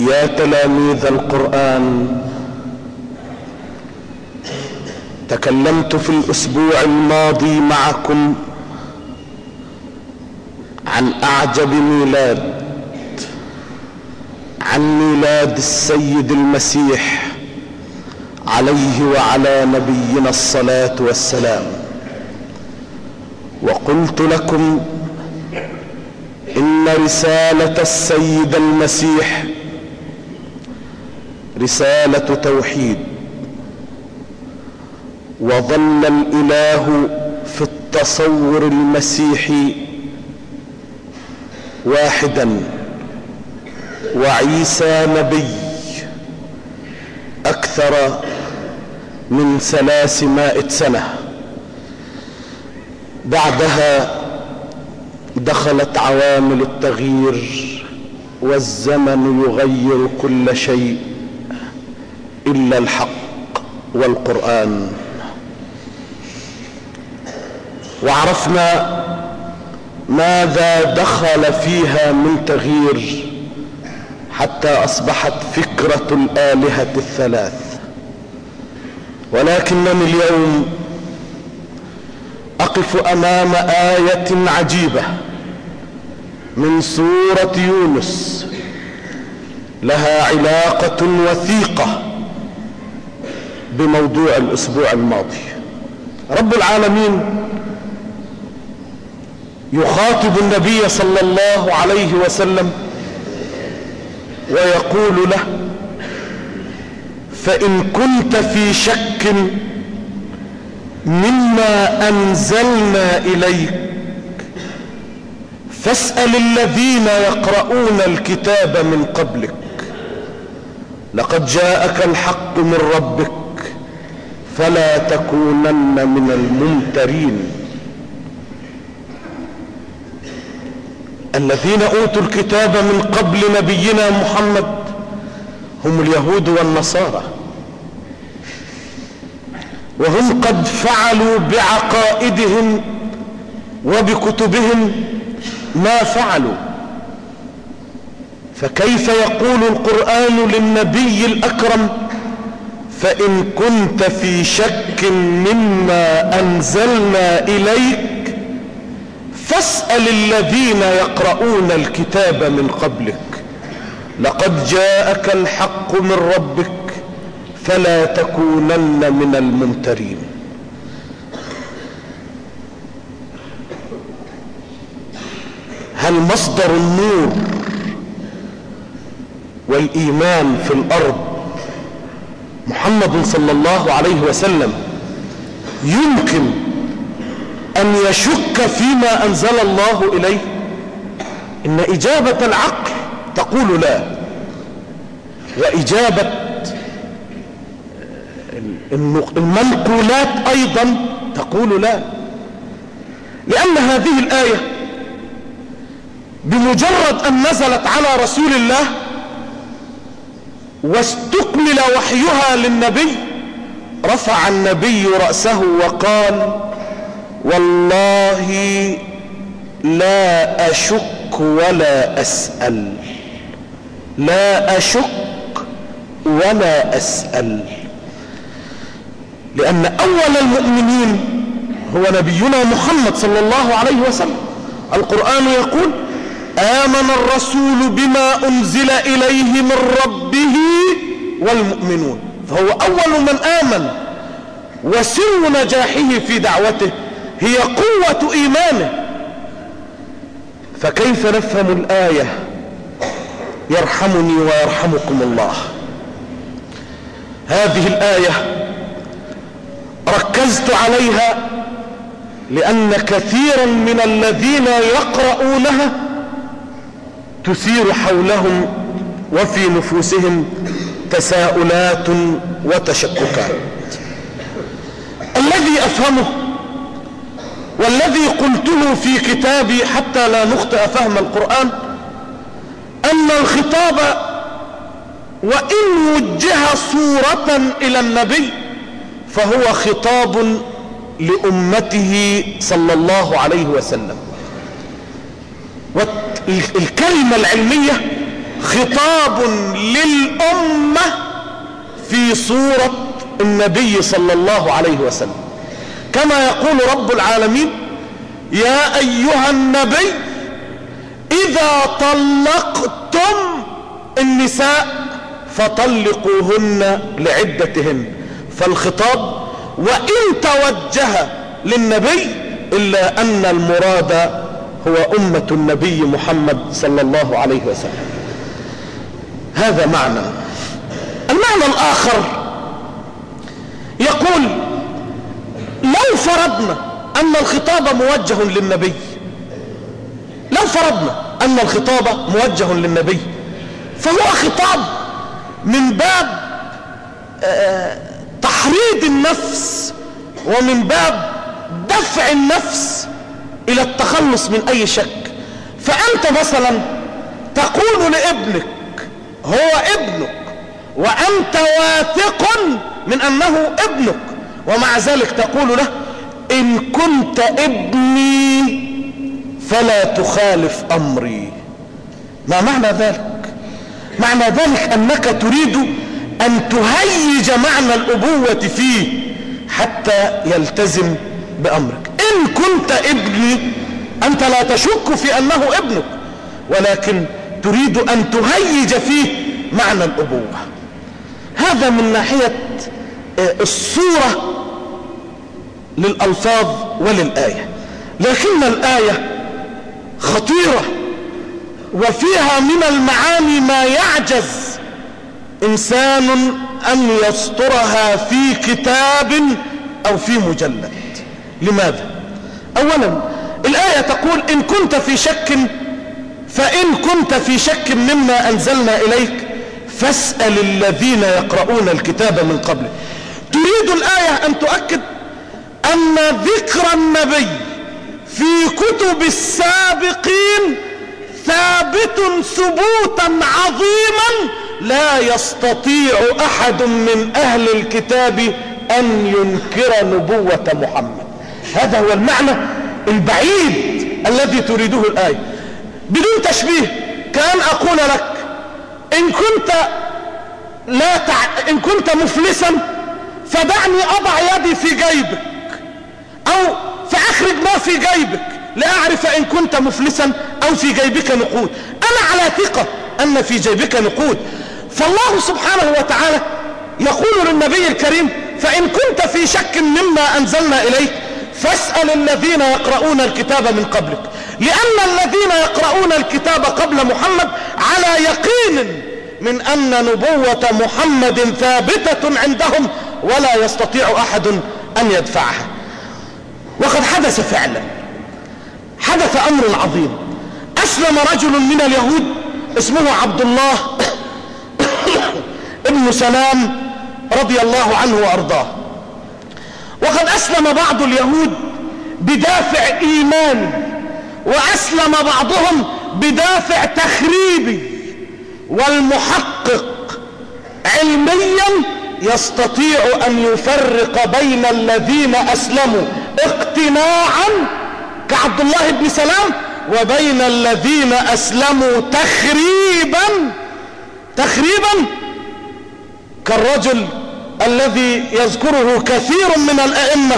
يا تلاميذ القرآن. تكلمت في الأسبوع الماضي معكم عن أعجب ميلاد عن ميلاد السيد المسيح عليه وعلى نبينا الصلاة والسلام. وقلت لكم إن رسالة السيد المسيح رسالة توحيد. وظل الإله في التصور المسيحي واحدا وعيسى نبي أكثر من ثلاثمائة سنة. بعدها دخلت عوامل التغيير والزمن يغير كل شيء. إلا الحق والقرآن. وعرفنا ماذا دخل فيها من تغيير حتى أصبحت فكرة الآلهة الثلاث. ولكنني اليوم أقف أمام آية عجيبة من سورة يونس لها علاقة وثيقة. بموضوع الأسبوع الماضي. رب العالمين يخاطب النبي صلى الله عليه وسلم ويقول له فإن كنت في شك مما أنزلنا إليك فاسأل الذين يقرؤون الكتاب من قبلك. لقد جاءك الحق من ربك فلا تكونن من الممترين. الذين أوتوا الكتاب من قبل نبينا محمد هم اليهود والنصارى. وهم قد فعلوا بعقائدهم وبكتبهم ما فعلوا. فكيف يقول القرآن للنبي الأكرم فإن كنت في شك مما أنزلنا إليك فاسأل الذين يقرؤون الكتاب من قبلك. لقد جاءك الحق من ربك فلا تكونن من الممترين. هل مصدر النور والإيمان في الأرض محمد صلى الله عليه وسلم يمكن أن يشك فيما أنزل الله إليه؟ إن إجابة العقل تقول لا. وإجابة المنقولات أيضا تقول لا. لأن هذه الآية بمجرد أن نزلت على رسول الله واستكمل وحيها للنبي رفع النبي رأسه وقال والله لا أشك ولا أسأل لا أشك ولا أسأل لأن أول المؤمنين هو نبينا محمد صلى الله عليه وسلم. القرآن يقول آمن الرسول بما أنزل إليه من ربه والمؤمنون. فهو أول من آمن. وسر نجاحه في دعوته. هي قوة إيمانه. فكيف نفهم الآية؟ يرحمني ويرحمكم الله. هذه الآية ركزت عليها لأن كثيرا من الذين يقرؤونها تثير حولهم وفي نفوسهم تساؤلات وتشككات. الذي أفهمه والذي قلته في كتابي حتى لا نخطئ فهم القرآن أن الخطاب وإن وجه صورة إلى النبي فهو خطاب لأمته صلى الله عليه وسلم. والكلمة العلمية خطاب للأمة في صورة النبي صلى الله عليه وسلم. كما يقول رب العالمين يا أيها النبي إذا طلقتم النساء فطلقوهن لعدتهن. فالخطاب وإن توجه للنبي إلا أن المراد هو أمة النبي محمد صلى الله عليه وسلم. هذا معنى. المعنى الآخر يقول لو فرضنا أن الخطاب موجه للنبي لو فرضنا أن الخطاب موجه للنبي فهو خطاب من باب آه، تحريض النفس ومن باب دفع النفس إلى التخلص من أي شك. فأنت مثلا تقول لابنك هو ابنك وأنت واثق من أنه ابنك. ومع ذلك تقول له إن كنت ابني فلا تخالف أمري. ما معنى ذلك؟ معنى ذلك أنك تريد أن تهيج معنى الأبوة فيه حتى يلتزم بأمرك. إن كنت ابني أنت لا تشك في أنه ابنك ولكن تريد أن تهيج فيه معنى الأبوة. هذا من ناحية آه، الصورة للألفاظ وللآية. لكن الآية خطيرة وفيها من المعاني ما يعجز إنسان أن يسطرها في كتاب أو في مجلد. لماذا؟ أولا الآية تقول إن كنت في شك فإن كنت في شك مما أنزلنا إليك فاسأل الذين يقرؤون الكتاب من قبل. تريد الآية أن تؤكد أن ذكر النبي في كتب السابقين ثابت ثبوتا عظيما لا يستطيع أحد من أهل الكتاب أن ينكر نبوة محمد. هذا هو المعنى البعيد الذي تريده الآية. بدون تشبيه كأن أقول لك إن كنت لا تع... إن كنت مفلسا فدعني أضع يدي في جيبك أو فأخرج ما في جيبك لأعرف إن كنت مفلسا أو في جيبك نقود. أنا على ثقة أن في جيبك نقود. فالله سبحانه وتعالى يقول للنبي الكريم فإن كنت في شك مما أنزلنا إليك فاسأل الذين يقرؤون الكتاب من قبلك. لأن الذين يقرؤون الكتاب قبل محمد على يقين من أن نبوة محمد ثابتة عندهم ولا يستطيع أحد أن يدفعها. وقد حدث فعلا. حدث أمر عظيم. أسلم رجل من اليهود اسمه عبد الله ابن سلام رضي الله عنه وأرضاه. وقد أسلم بعض اليهود بدافع إيماني وأسلم بعضهم بدافع تخريبي والمحقق علميا يستطيع أن يفرق بين الذين أسلموا اقتناعا كعبد الله بن سلام وبين الذين أسلموا تخريبا تخريبا كالرجل الذي يذكره كثير من الأئمة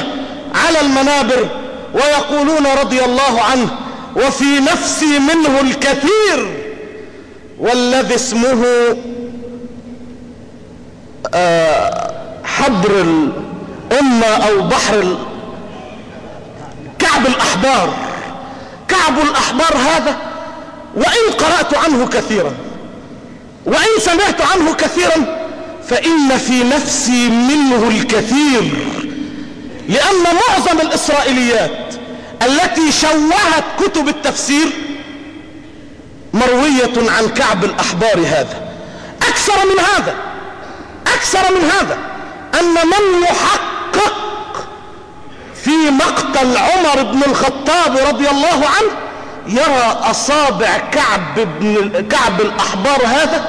على المنابر ويقولون رضي الله عنه وفي نفسي منه الكثير والذي اسمه آه، حبر الأمة أو بحر كعب الأحبار. كعب الأحبار هذا وإن قرأت عنه كثيرا وإن سمعت عنه كثيرا فإن في نفسي منه الكثير لأن معظم الإسرائيليات التي شوهت كتب التفسير مروية عن كعب الأحبار هذا. أكثر من هذا أكثر من هذا أن من يحقق في مقتل عمر بن الخطاب رضي الله عنه يرى أصابع كعب, بن كعب الأحبار هذا.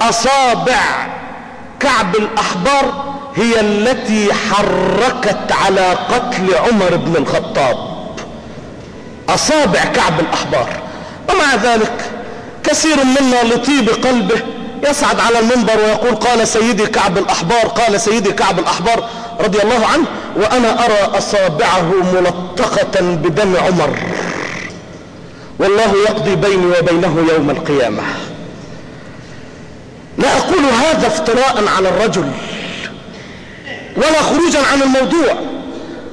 أصابع كعب الأحبار هي التي حركت على قتل عمر بن الخطاب. أصابع كعب الأحبار. ومع ذلك كثير منا لطيب قلبه يصعد على المنبر ويقول قال سيدي كعب الأحبار قال سيدي كعب الأحبار رضي الله عنه وأنا أرى أصابعه ملطخة بدم عمر. والله يقضي بيني وبينه يوم القيامة. لا أقول هذا افتراء على الرجل ولا خروجا عن الموضوع.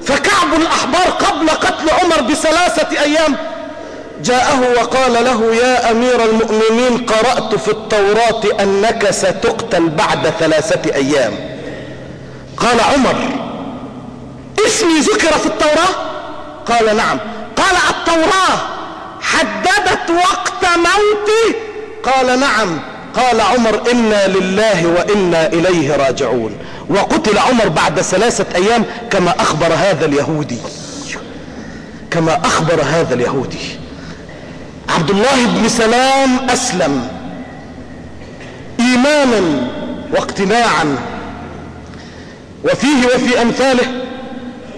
فكعب الأحبار قبل قتل عمر بثلاثة أيام جاءه وقال له يا أمير المؤمنين قرأت في التوراة أنك ستقتل بعد ثلاثة أيام. قال عمر اسمي ذكر في التوراة؟ قال نعم. قال التوراة حددت وقت موتي؟ قال نعم. قال عمر إنا لله وإنا إليه راجعون. وقتل عمر بعد ثلاثة أيام كما أخبر هذا اليهودي. كما أخبر هذا اليهودي. عبد الله بن سلام أسلم إيمانا واقتناعا. وفيه وفي أمثاله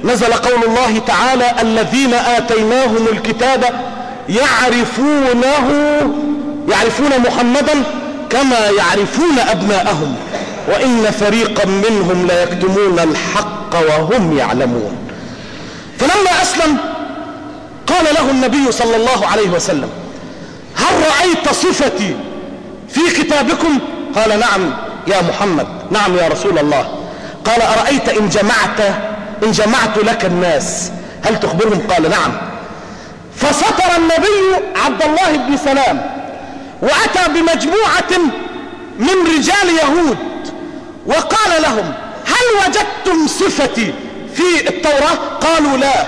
نزل قول الله تعالى الذين آتيناهم الكتاب يعرفونه يعرفون محمدا كما يعرفون أبناءهم. وإن فريقا منهم ليكتمون الحق وهم يعلمون. فلما أسلم قال له النبي صلى الله عليه وسلم هل رأيت صفتي في كتابكم؟ قال نعم يا محمد نعم يا رسول الله. قال أرأيت إن جمعت إن جمعت لك الناس؟ هل تخبرهم؟ قال نعم. فسطر النبي عبد الله بن سلام وأتى بمجموعة من رجال يهود وقال لهم هل وجدتم صفتي في التوراة؟ قالوا لا.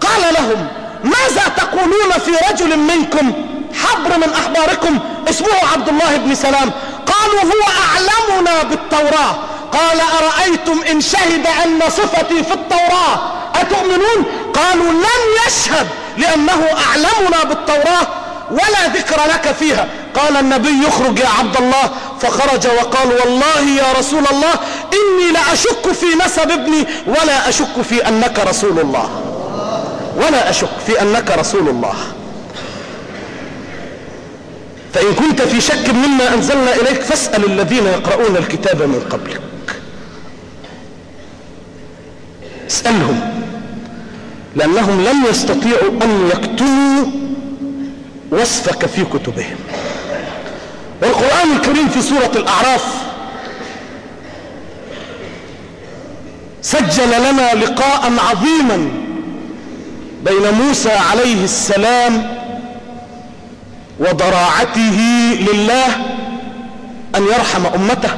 قال لهم ماذا تقولون في رجل منكم حبر من أحباركم؟ اسمه عبد الله بن سلام. قالوا هو أعلمنا بالتوراة. قال أرأيتم إن شهد أن صفتي في التوراة؟ أتؤمنون؟ قالوا لم يشهد لأنه أعلمنا بالتوراة ولا ذكر لك فيها. قال النبي يخرج يا عبد الله فخرج وقال والله يا رسول الله إني لأشك في نسب ابني ولا أشك في أنك رسول الله. ولا أشك في أنك رسول الله. فإن كنت في شك مما أنزلنا إليك فاسأل الذين يقرؤون الكتاب من قبلك. اسألهم. لأنهم لم يستطيعوا أن يكتموا وصفك في كتبهم. والقرآن الكريم في سورة الأعراف سجل لنا لقاء عظيما بين موسى عليه السلام وضراعته لله أن يرحم أمته.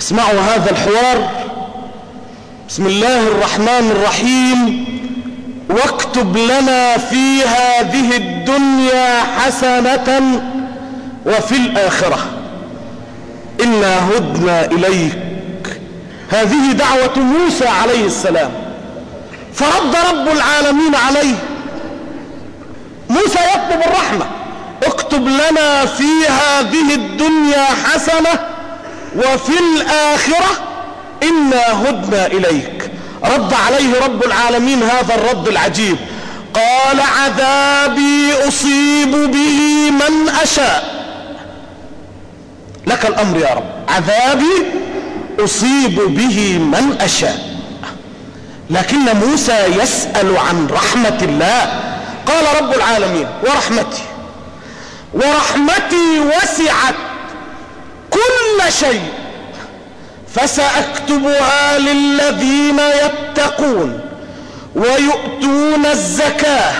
اسمعوا هذا الحوار. بسم الله الرحمن الرحيم. واكتب لنا في هذه الدنيا حسنة وفي الآخرة إنا هدنا إليك. هذه دعوة موسى عليه السلام. فرد رب العالمين عليه. موسى يطلب الرحمة. اكتب لنا في هذه الدنيا حسنة وفي الآخرة إنا هدنا إليك. رد عليه رب العالمين هذا الرد العجيب. قال عذابي أصيب به من أشاء. لك الأمر يا رب. عذابي أصيب به من أشاء. لكن موسى يسأل عن رحمة الله. قال رب العالمين ورحمتي ورحمتي وسعت كل شيء فسأكتبها للذين يتقون ويؤتون الزكاة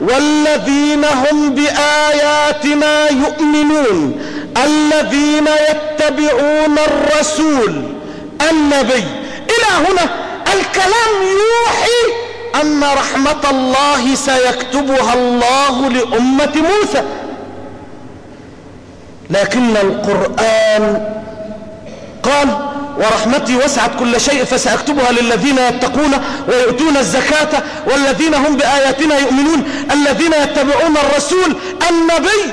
والذين هم بآياتنا يؤمنون. الذين يتبعون الرسول النبي. إلى هنا الكلام يوحي أن رحمة الله سيكتبها الله لأمة موسى. لكن القرآن قال ورحمتي وسعت كل شيء فسأكتبها للذين يتقون ويؤتون الزكاة والذين هم بآياتنا يؤمنون. الذين يتبعون الرسول النبي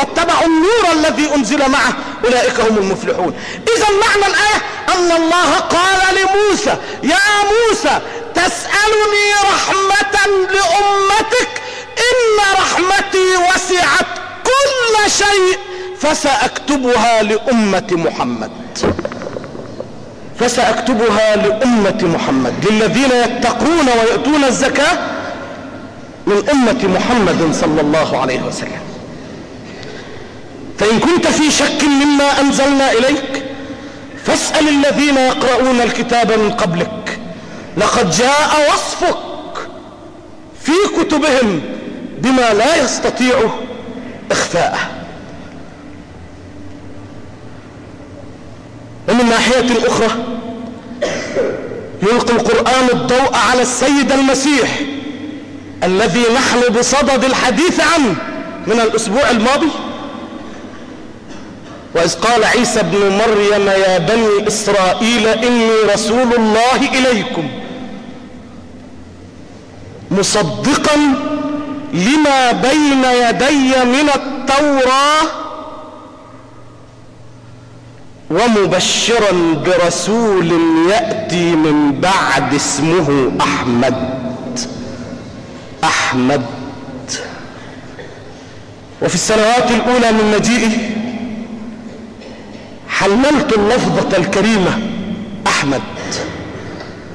واتبعوا النور الذي أنزل معه. أولئك هم المفلحون. إذا معنى الآية أن الله قال لموسى يا موسى تسألني رحمة لأمتك إن رحمتي وسعت كل شيء فسأكتبها لأمة محمد. فسأكتبها لأمة محمد. للذين يتقون ويؤتون الزكاة من أمة محمد صلى الله عليه وسلم. فإن كنت في شك مما أنزلنا إليك فاسأل الذين يقرؤون الكتاب من قبلك. لقد جاء وصفك في كتبهم بما لا يستطيع إخفاءه. ومن ناحية أخرى يلقي القرآن الضوء على السيد المسيح الذي نحن بصدد الحديث عنه من الأسبوع الماضي. وإذ قال عيسى ابن مريم يا بني إسرائيل إني رسول الله إليكم مصدقا لما بين يدي من التوراة ومبشرا برسول يأتي من بعد اسمه أحمد. أحمد. وفي السنوات الأولى من مجيئه حللت اللفظة الكريمة؟ أحمد.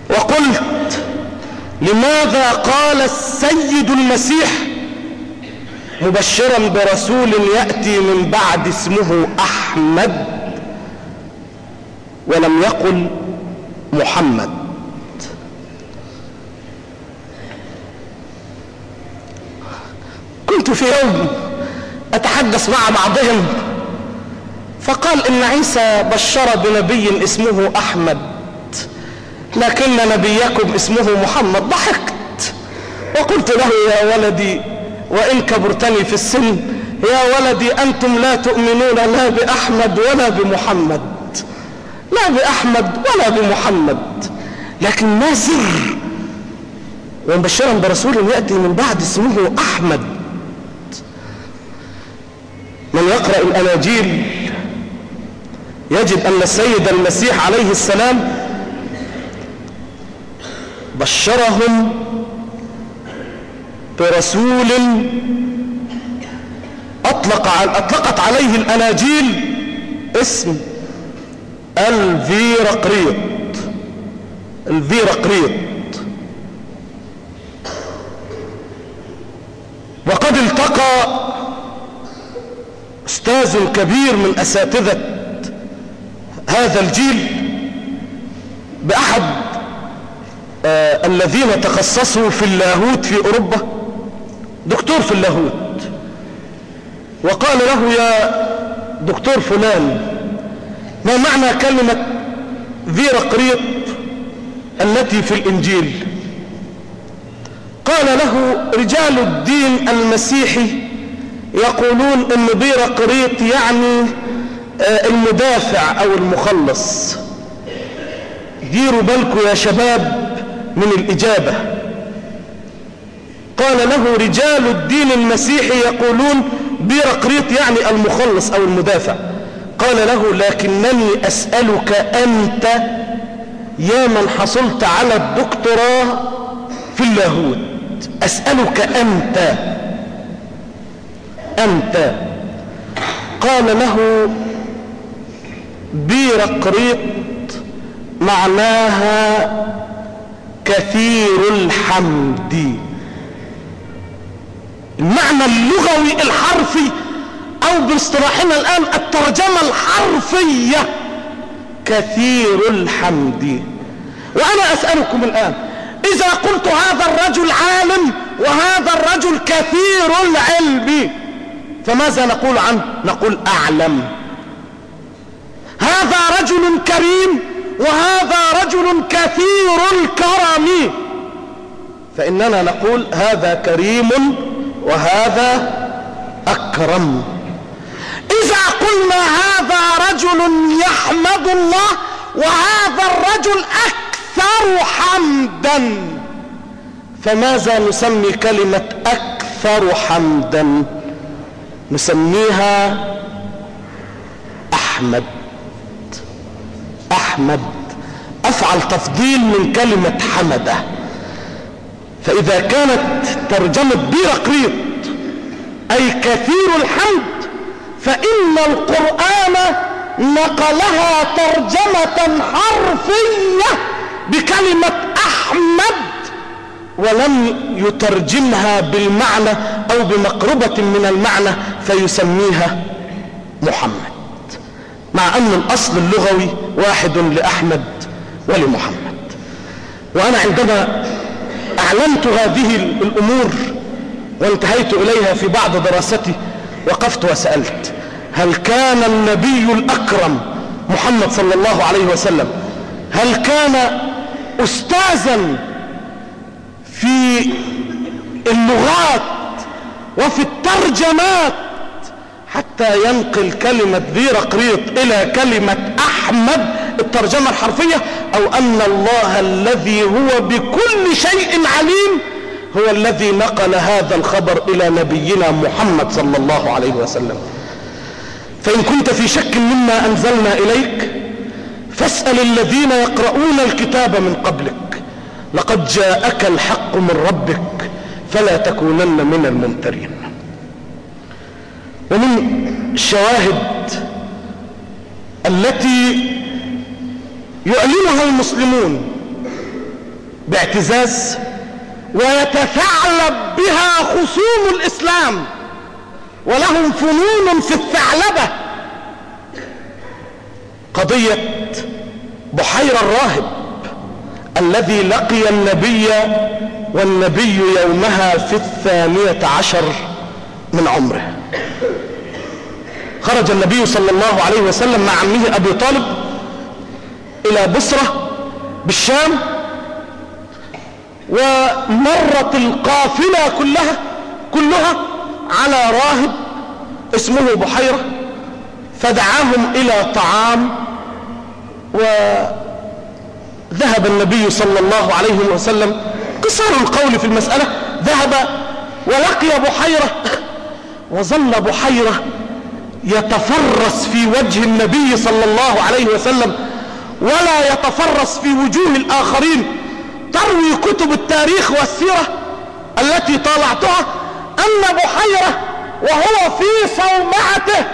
وقلت لماذا قال السيد المسيح مبشرا برسول يأتي من بعد اسمه أحمد ولم يقل محمد؟ كنت في يوم أتحدث مع بعضهم فقال إن عيسى بشر بنبي اسمه أحمد لكن نبيكم اسمه محمد ضحكت. وقلت له يا ولدي وإن كبرتني في السن يا ولدي أنتم لا تؤمنون لا بأحمد ولا بمحمد. لا بأحمد ولا بمحمد. لكن ما سر ومبشرا برسول يأتي من بعد اسمه أحمد. من يقرأ الأناجيل يجد أن السيد المسيح عليه السلام بشرهم برسول أطلق أطلقت عليه الأناجيل اسم الفيرقريط. الفيرقريط. وقد التقى أستاذ كبير من أساتذة هذا الجيل بأحد آه الذين تخصصوا في اللاهوت في أوروبا دكتور في اللاهوت. وقال له يا دكتور فلان ما معنى كلمة فيرا قريط التي في الإنجيل؟ قال له رجال الدين المسيحي يقولون إن قريط يعني المدافع أو المخلص. ديروا بالكم يا شباب من الإجابة. قال له رجال الدين المسيحي يقولون بيرقريط يعني المخلص أو المدافع. قال له لكنني أسألك أنت يا من حصلت على الدكتوراه في اللاهوت. أسألك أنت. أنت. قال له بيرقريط معناها كثير الحمد. المعنى اللغوي الحرفي أو باصطلاحنا الآن الترجمة الحرفية كثير الحمد. وأنا أسألكم الآن إذا قلت هذا الرجل عالم وهذا الرجل كثير العلم فماذا نقول عنه؟ نقول أعلم. هذا رجل كريم وهذا رجل كثير الكرم. فإننا نقول هذا كريم وهذا أكرم. إذا قلنا هذا رجل يحمد الله وهذا الرجل أكثر حمدا فماذا نسمي كلمة أكثر حمدا؟ نسميها أحمد. أحمد أفعل تفضيل من كلمة حمدة. فإذا كانت ترجمة بيرقريط أي كثير الحمد فإن القرآن نقلها ترجمة حرفية بكلمة أحمد ولم يترجمها بالمعنى أو بمقربة من المعنى فيسميها محمد. مع أن الأصل اللغوي واحد لأحمد ولمحمد. وأنا عندما أعلنت هذه الأمور وانتهيت إليها في بعض دراستي وقفت وسألت هل كان النبي الأكرم محمد صلى الله عليه وسلم هل كان أستاذا في اللغات وفي الترجمات حتى ينقل كلمة ذي رقريط إلى كلمة أحمد الترجمة الحرفية أو أن الله الذي هو بكل شيء عليم هو الذي نقل هذا الخبر إلى نبينا محمد صلى الله عليه وسلم. فإن كنت في شك مما أنزلنا إليك فاسأل الذين يقرؤون الكتاب من قبلك لقد جاءك الحق من ربك فلا تكونن من الممترين. ومن الشواهد التي يعلنها المسلمون باعتزاز ويتثعلب بها خصوم الإسلام ولهم فنون في الثعلبة قضية بحير الراهب الذي لقي النبي والنبي يومها في الثانية عشر من عمره. خرج النبي صلى الله عليه وسلم مع عمه أبي طالب إلى بصرة بالشام ومرت القافلة كلها كلها على راهب اسمه بحيرة فدعاهم إلى طعام وذهب النبي صلى الله عليه وسلم. قصار القول في المسألة ذهب ولقي بحيرة وظل بحيرة يتفرس في وجه النبي صلى الله عليه وسلم ولا يتفرس في وجوه الآخرين. تروي كتب التاريخ والسيرة التي طالعتها أن بحيرة وهو في صومعته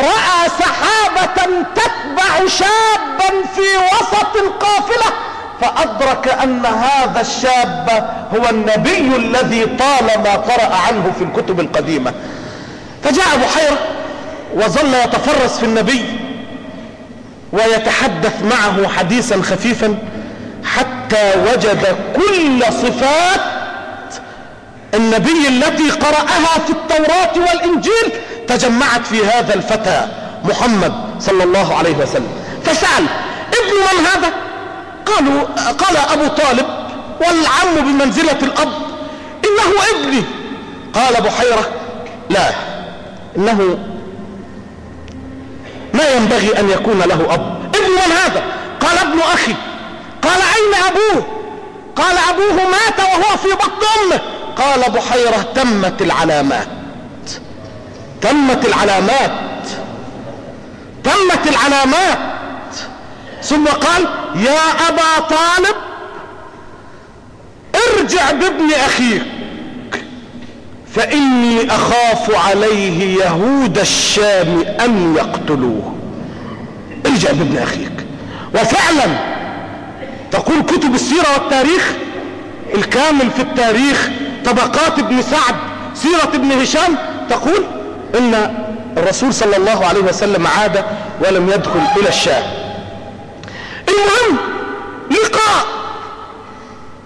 رأى سحابة تتبع شابا في وسط القافلة فأدرك أن هذا الشاب هو النبي الذي طالما قرأ عنه في الكتب القديمة. فجاء بحيرة وظل يتفرس في النبي ويتحدث معه حديثا خفيفا حتى وجد كل صفات النبي التي قرأها في التوراة والإنجيل تجمعت في هذا الفتى محمد صلى الله عليه وسلم. فسأل ابن من هذا؟ قالوا قال أبو طالب والعم بمنزلة الأب إنه ابني. قال بحيرة لا. إنه ما ينبغي أن يكون له أب. ابن من هذا؟ قال ابن أخي. قال أين أبوه؟ قال أبوه مات وهو في بطن أمه. قال بحيرة تمت العلامات. تمت العلامات. تمت العلامات. ثم قال يا أبا طالب ارجع بابن أخيك. فإني أخاف عليه يهود الشام أن يقتلوه. ارجع بابن أخيك. وفعلا تقول كتب السيرة والتاريخ الكامل في التاريخ. طبقات ابن سعد سيرة ابن هشام تقول إن الرسول صلى الله عليه وسلم عاد ولم يدخل إلى الشام. المهم لقاء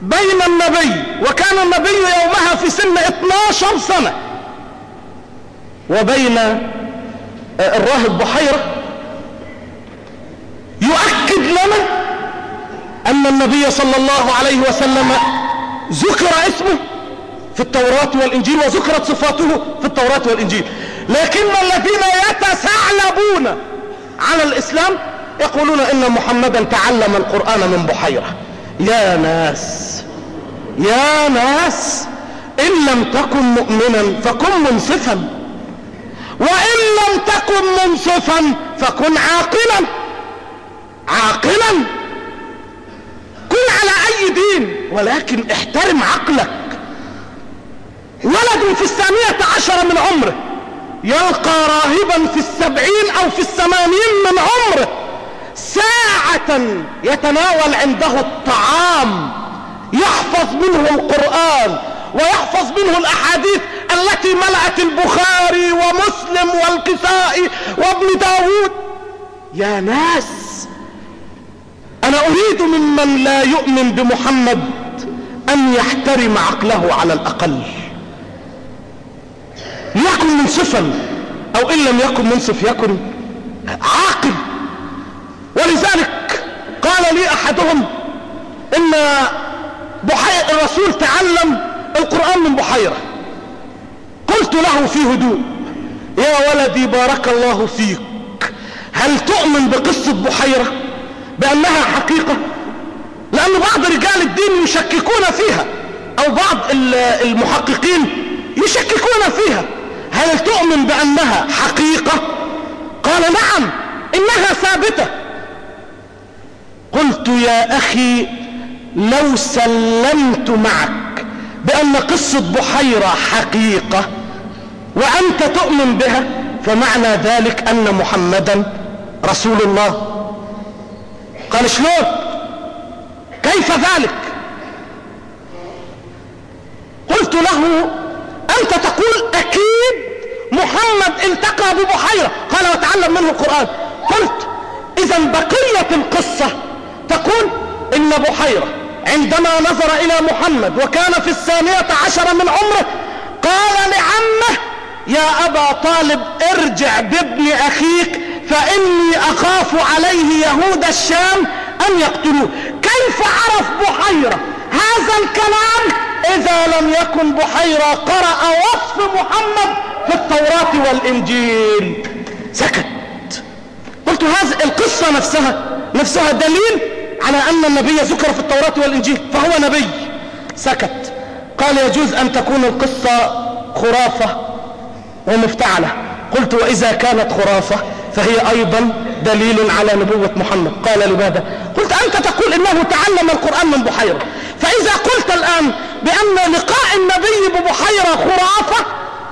بين النبي وكان النبي يومها في سن 12 سنة. وبين الراهب بحيرة. يؤكد لنا أن النبي صلى الله عليه وسلم ذكر اسمه في التوراة والإنجيل وذكرت صفاته في التوراة والإنجيل. لكن الذين يتثعلبون على الإسلام يقولون إن محمدا تعلم القرآن من بحيرة. يا ناس. يا ناس إن لم تكن مؤمنا فكن منصفا. وإن لم تكن منصفا فكن عاقلا. عاقلا. كن على أي دين ولكن احترم عقلك. ولد في الثانية عشر من عمره يلقى راهبا في السبعين أو في الثمانين من عمره. ساعة يتناول عنده الطعام. يحفظ منه القرآن ويحفظ منه الأحاديث التي ملأت البخاري ومسلم والكسائي وابن داود. يا ناس أنا أريد ممن لا يؤمن بمحمد أن يحترم عقله على الأقل. ليكن منصفا أو إن لم يكن منصف يكن عاقل. ولذلك قال لي أحدهم إن بحير الرسول تعلم القرآن من بحيرة. قلت له في هدوء يا ولدي بارك الله فيك. هل تؤمن بقصة بحيرة؟ بأنها حقيقة؟ لأن بعض رجال الدين يشككون فيها أو بعض المحققين يشككون فيها. هل تؤمن بأنها حقيقة؟ قال نعم إنها ثابتة. قلت يا أخي لو سلمت معك بأن قصة بحيرة حقيقة وأنت تؤمن بها فمعنى ذلك أن محمدا رسول الله. قال شلون؟ كيف ذلك؟ قلت له أنت تقول أكيد محمد التقى ببحيرة. قال وتعلم منه القرآن. قلت إذا بقية القصة تقول إن بحيرة. عندما نظر إلى محمد وكان في الثانية عشر من عمره قال لعمه يا أبا طالب ارجع بابن أخيك فإني أخاف عليه يهود الشام أن يقتلوه. كيف عرف بحيرة؟ هذا الكلام إذا لم يكن بحيرة قرأ وصف محمد في التوراة والإنجيل. سكت. قلت هذه القصة نفسها نفسها دليل على أن النبي ذكر في التوراة والإنجيل فهو نبي. سكت. قال يجوز أن تكون القصة خرافة ومفتعلة. قلت وإذا كانت خرافة فهي أيضا دليل على نبوة محمد. قال لماذا؟ قلت أنت تقول إنه تعلم القرآن من بحيرة. فإذا قلت الآن بأن لقاء النبي ببحيرة خرافة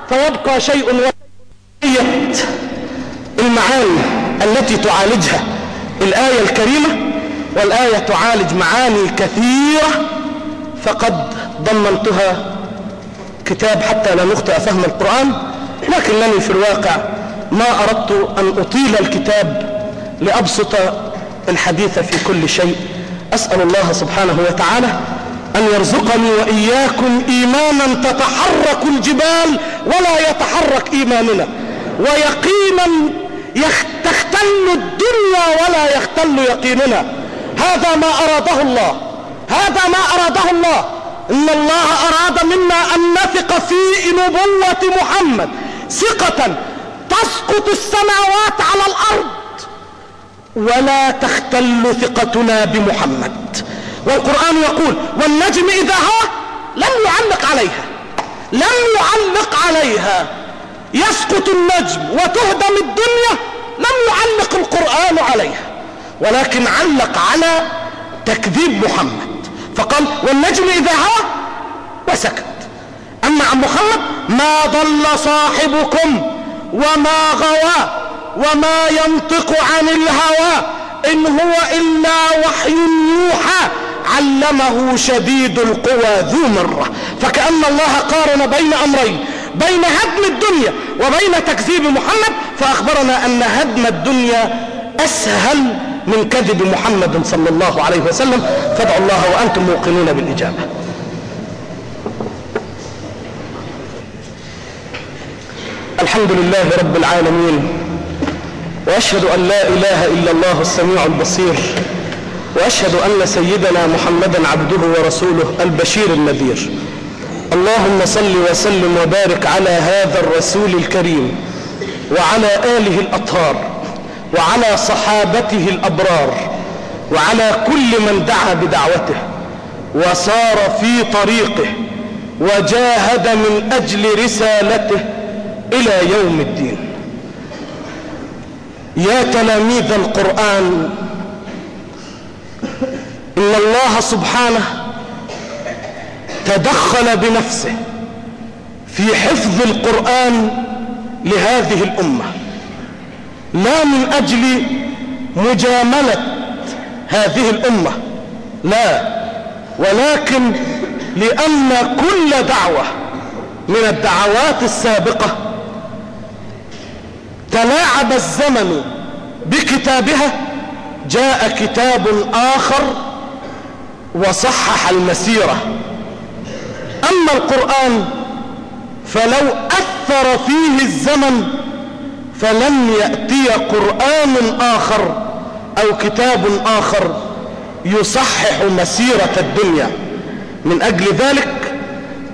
فيبقى شيء المعاني التي تعالجها الآية الكريمة والآية تعالج معاني كثيرة فقد ضمنتها كتاب حتى لا نخطئ فهم القرآن لكنني في الواقع ما أردت أن أطيل الكتاب لأبسط الحديث في كل شيء. أسأل الله سبحانه وتعالى أن يرزقني وإياكم إيمانا تتحرك الجبال ولا يتحرك إيماننا ويقينا تختل الدنيا ولا يختل يقيننا. هذا ما أراده الله. هذا ما أراده الله. إن الله أراد منا أن نثق في نبوة محمد. ثقة تسقط السماوات على الأرض. ولا تختل ثقتنا بمحمد. والقرآن يقول والنجم إذا هوى لم يعلق عليها. لم يعلق عليها. يسقط النجم وتهدم الدنيا. لم يعلق القرآن عليها. ولكن علق على تكذيب محمد. فقال والنجم إذا هوى وسكت. أما عن محمد ما ضل صاحبكم وما غوى وما ينطق عن الهوى إن هو إلا وحي يوحى علمه شديد القوى ذو مرة. فكأن الله قارن بين أمرين بين هدم الدنيا وبين تكذيب محمد فأخبرنا أن هدم الدنيا أسهل من كذب محمد صلى الله عليه وسلم فادعوا الله وأنتم موقنون بالإجابة. الحمد لله رب العالمين وأشهد أن لا إله إلا الله السميع البصير وأشهد أن سيدنا محمدا عبده ورسوله البشير النذير. اللهم صل وسلم وبارك على هذا الرسول الكريم وعلى آله الأطهار وعلى صحابته الأبرار وعلى كل من دعا بدعوته وسار في طريقه وجاهد من أجل رسالته إلى يوم الدين. يا تلاميذ القرآن إن الله سبحانه تدخل بنفسه في حفظ القرآن لهذه الأمة. لا من أجل مجاملة هذه الأمة لا ولكن لأن كل دعوة من الدعوات السابقة تلاعب الزمن بكتابها جاء كتاب آخر وصحح المسيرة. أما القرآن فلو أثر فيه الزمن فلن يأتي قرآن آخر أو كتاب آخر يصحح مسيرة الدنيا. من أجل ذلك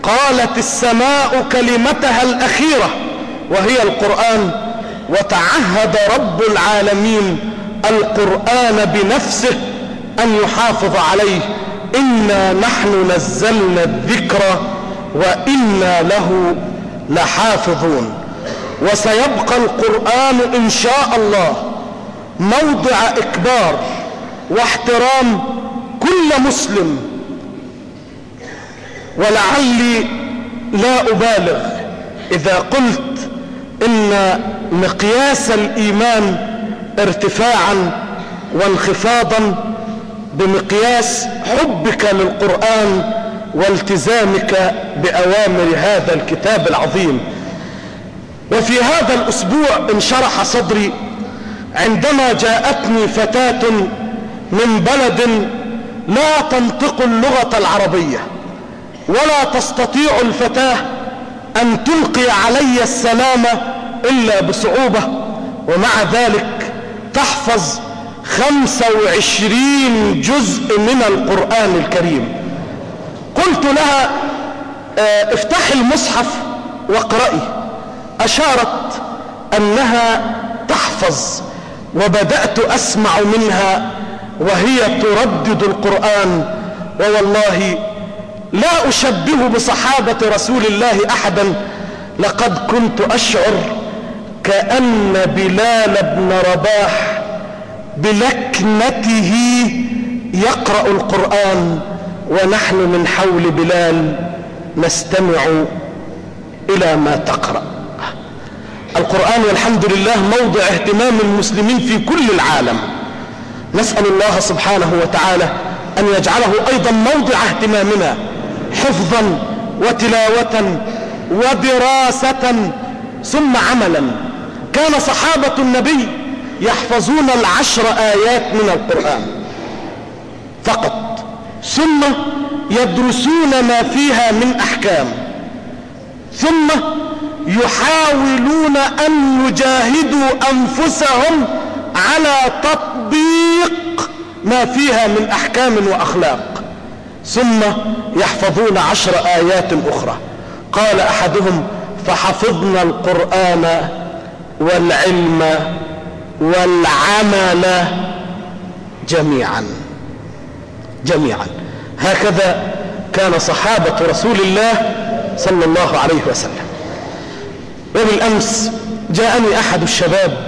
قالت السماء كلمتها الأخيرة وهي القرآن وتعهد رب العالمين القرآن بنفسه أن يحافظ عليه إنا نحن نزلنا الذكر وإنا له لحافظون. وسيبقى القرآن إن شاء الله موضع إكبار واحترام كل مسلم. ولعلي لا أبالغ إذا قلت إن مقياس الإيمان ارتفاعا وانخفاضا بمقياس حبك للقرآن والتزامك بأوامر هذا الكتاب العظيم. وفي هذا الأسبوع انشرح صدري عندما جاءتني فتاة من بلد لا تنطق اللغة العربية ولا تستطيع الفتاة أن تلقي علي السلام إلا بصعوبة ومع ذلك تحفظ خمسة وعشرين جزء من القرآن الكريم. قلت لها آه افتحي المصحف واقرأي. أشارت أنها تحفظ وبدأت أسمع منها وهي تردد القرآن ووالله لا أشبه بصحابة رسول الله أحدا لقد كنت أشعر كأن بلال بن رباح بلكنته يقرأ القرآن ونحن من حول بلال نستمع إلى ما تقرأ. القرآن والحمد لله موضع اهتمام المسلمين في كل العالم. نسأل الله سبحانه وتعالى أن يجعله أيضا موضع اهتمامنا حفظا وتلاوة ودراسة ثم عملا. كان صحابة النبي يحفظون العشر آيات من القرآن فقط ثم يدرسون ما فيها من أحكام ثم يحاولون أن يجاهدوا أنفسهم على تطبيق ما فيها من أحكام وأخلاق. ثم يحفظون عشر آيات أخرى. قال أحدهم فحفظنا القرآن والعلم والعمل جميعا. جميعا. هكذا كان صحابة رسول الله صلى الله عليه وسلم. وبالأمس جاءني أحد الشباب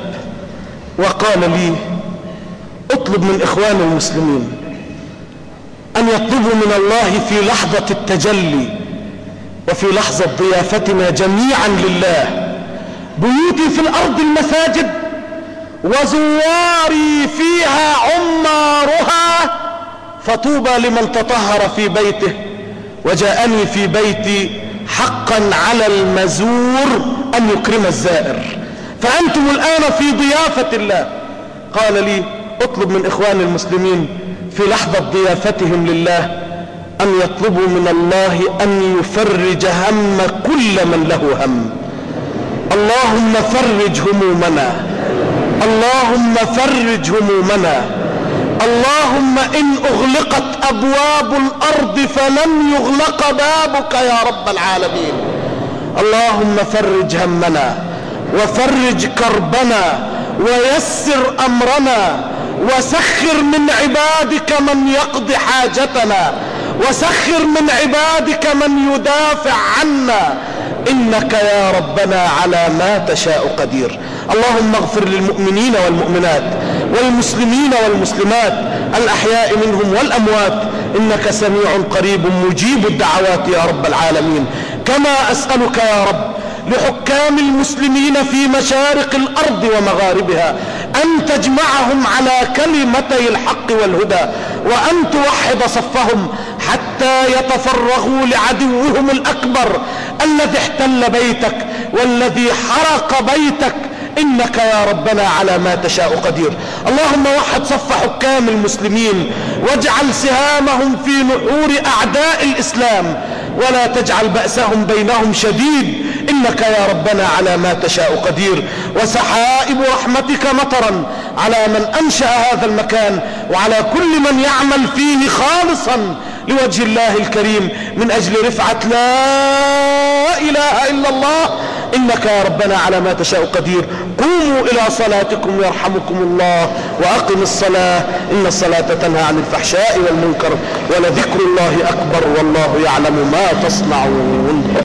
وقال لي اطلب من إخوان المسلمين أن يطلبوا من الله في لحظة التجلي وفي لحظة ضيافتنا جميعا لله بيوتي في الأرض المساجد وزواري فيها عمارها فطوبى لمن تطهر في بيته وجاءني في بيتي حقا على المزور أن يكرم الزائر. فأنتم الآن في ضيافة الله. قال لي اطلب من إخوان المسلمين في لحظة ضيافتهم لله أن يطلبوا من الله أن يفرج هم كل من له هم. اللهم فرج همومنا. اللهم فرج همومنا. اللهم إن أغلقت أبواب الأرض فلم يغلق بابك يا رب العالمين. اللهم فرج همنا وفرج كربنا ويسر أمرنا وسخر من عبادك من يقضي حاجتنا وسخر من عبادك من يدافع عنا. إنك يا ربنا على ما تشاء قدير. اللهم اغفر للمؤمنين والمؤمنات. والمسلمين والمسلمات الأحياء منهم والأموات إنك سميع قريب مجيب الدعوات يا رب العالمين. كما أسألك يا رب لحكام المسلمين في مشارق الأرض ومغاربها أن تجمعهم على كلمتي الحق والهدى وأن توحد صفهم حتى يتفرغوا لعدوهم الأكبر الذي احتل بيتك والذي حرق بيتك إنك يا ربنا على ما تشاء قدير. اللهم وحد صف حكام المسلمين واجعل سهامهم في نحور أعداء الإسلام ولا تجعل بأسهم بينهم شديد. إنك يا ربنا على ما تشاء قدير. وسحائب رحمتك مطرا على من أنشأ هذا المكان وعلى كل من يعمل فيه خالصا لوجه الله الكريم من أجل رفعة لا إله إلا الله إنك يا ربنا على ما تشاء قدير. قوموا إلى صلاتكم يرحمكم الله وأقم الصلاة. إن الصلاة تنهى عن الفحشاء والمنكر ولذكر الله أكبر والله يعلم ما تصنعون.